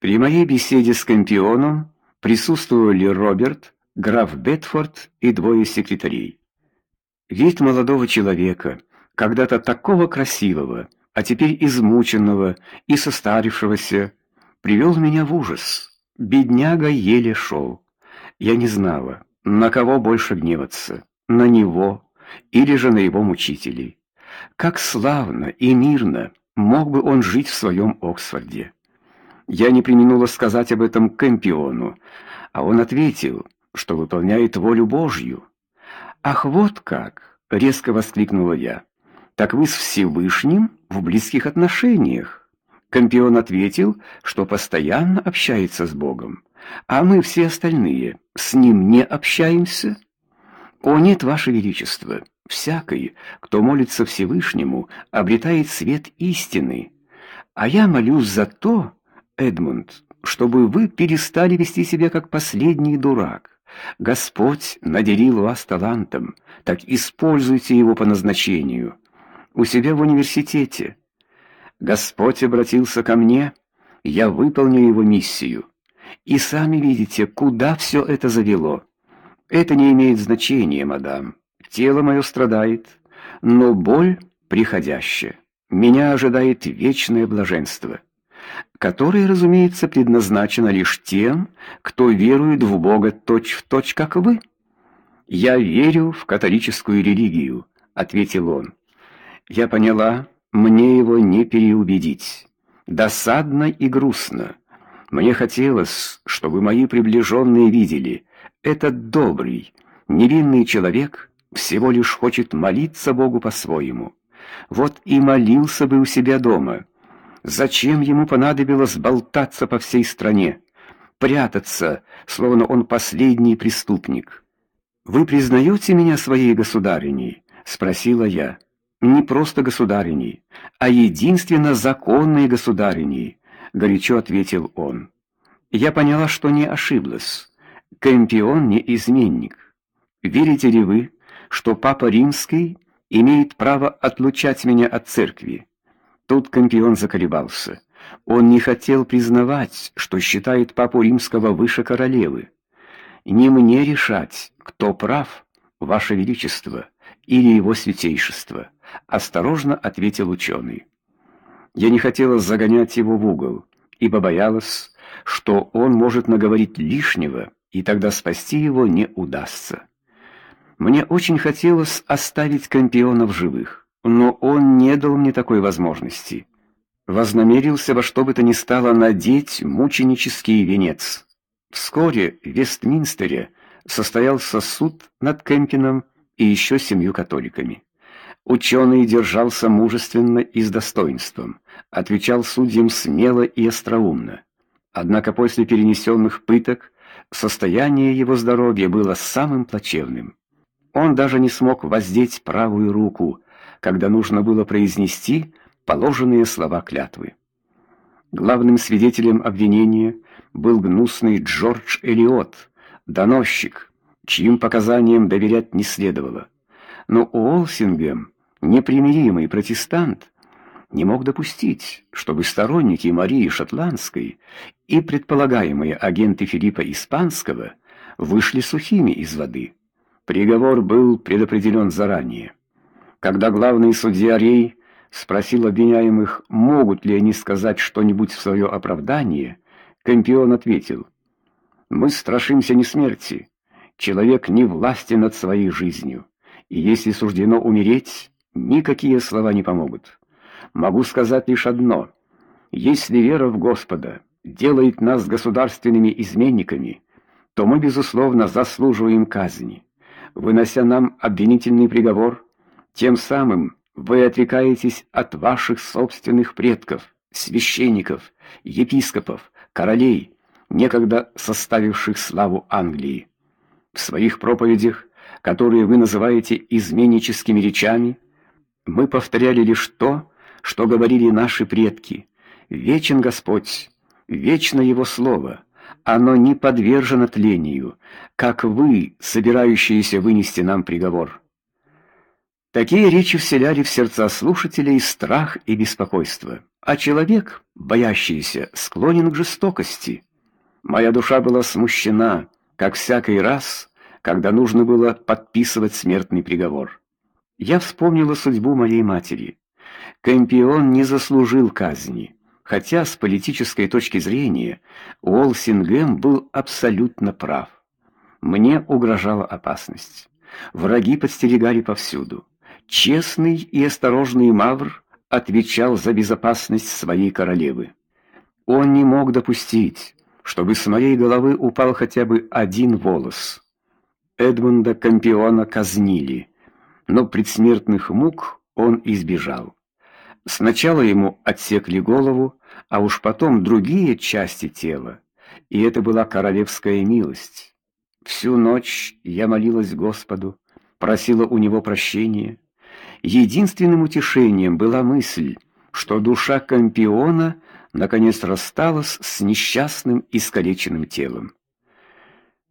При моей беседе с Кампионом присутствовали Роберт, граф Бетфорд и двое секретарей. Вид молодого человека, когда-то такого красивого, а теперь измученного и состарившегося, привел меня в ужас. Бедняга еле шел. Я не знала, на кого больше гневаться, на него или же на его мучителей. Как славно и мирно мог бы он жить в своем Оксфорде. Я не преминула сказать об этом Кэмпиону, а он ответил, что выполняет волю Божью. Ах, вот как, резко воскликнула я. Так вы с Всевышним в близких отношениях? Кэмпион ответил, что постоянно общается с Богом, а мы все остальные с ним не общаемся. О нет, ваше величество, всякий, кто молится Всевышнему, обретает свет истины. А я молюсь за то, Эдмунд, чтобы вы перестали вести себя как последний дурак. Господь наделил вас талантом, так используйте его по назначению. У себя в университете. Господь обратился ко мне, я выполню его миссию. И сами видите, куда все это завело. Это не имеет значения, мадам. Тело мое страдает, но боль приходящая. Меня ожидает вечное блаженство, которое, разумеется, предназначено лишь тем, кто верует в Бога точь-в-точь, точь, как вы. Я верю в католическую религию, ответил он. Я поняла, мне его не переубедить. Досадно и грустно. Мне хотелось, чтобы мои приближенные видели, этот добрый, невинный человек всего лишь хочет молиться Богу по-своему. Вот и молился бы у себя дома. Зачем ему понадобилось болтаться по всей стране, прятаться, словно он последний преступник? Вы признаете меня своей государыней, спросила я. Не просто государыней, а единственно законной государыней, горячо ответил он. Я поняла, что не ошиблась. Кэмпион не изменник. Верите ли вы, что папа Римский имеет право отлучать меня от церкви. Тут Кампион заколебался. Он не хотел признавать, что считает папу Римского выше королевы. Не мне решать, кто прав, ваше величество или его святейшество, осторожно ответил ученый. Я не хотела загонять его в угол, ибо боялась, что он может наговорить лишнего, и тогда спасти его не удастся. Мне очень хотелось оставить Кампиона в живых, но он не дал мне такой возможности. Вознамерился во что бы то ни стало надеть мученический венец. Вскоре в Вестминстере состоялся суд над Кемпином и еще семью католиками. Ученый держался мужественно и с достоинством, отвечал судьям смело и остроумно. Однако после перенесенных пыток состояние его здоровья было самым плачевным. Он даже не смог воздеть правую руку, когда нужно было произнести положенные слова клятвы. Главным свидетелем обвинения был гнусный Джордж Элиот, доносчик, чьим показаниям доверять не следовало. Но Уолсингем, непримиримый протестант, не мог допустить, чтобы сторонники Марии Шотландской и предполагаемые агенты Филиппа Испанского вышли сухими из воды. Приговор был предопределен заранее. Когда главный судья Рей спросил обвиняемых, могут ли они сказать что-нибудь в свое оправдание, Кэмпион ответил: "Мы страшимся не смерти. Человек не властен над своей жизнью, и если суждено умереть, никакие слова не помогут. Могу сказать лишь одно: если вера в Господа делает нас государственными изменниками, то мы безусловно заслуживаем казни" вынося нам обвинительный приговор, тем самым вы отрекаетесь от ваших собственных предков, священников, епископов, королей, некогда составивших славу Англии. В своих проповедях, которые вы называете изменническими речами, мы повторяли лишь то, что говорили наши предки. Вечен Господь, вечно его слово оно не подвержено тлению, как вы, собирающиеся вынести нам приговор. Такие речи вселяли в сердца слушателей страх и беспокойство, а человек, боящийся, склонен к жестокости. Моя душа была смущена, как всякий раз, когда нужно было подписывать смертный приговор. Я вспомнила судьбу моей матери. Кэмпион не заслужил казни, хотя с политической точки зрения Уолсингем был абсолютно прав. Мне угрожала опасность. Враги подстерегали повсюду. Честный и осторожный Мавр отвечал за безопасность своей королевы. Он не мог допустить, чтобы с моей головы упал хотя бы один волос. Эдмунда Кампиона казнили, но предсмертных мук он избежал. Сначала ему отсекли голову, а уж потом другие части тела, и это была королевская милость. Всю ночь я молилась Господу, просила у него прощения. Единственным утешением была мысль, что душа Кампиона наконец рассталась с несчастным искалеченным телом.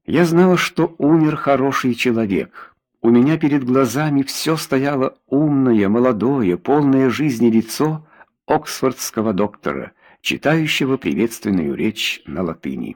Я знала, что умер хороший человек. У меня перед глазами все стояло умное, молодое, полное жизни лицо оксфордского доктора, читающего приветственную речь на латыни.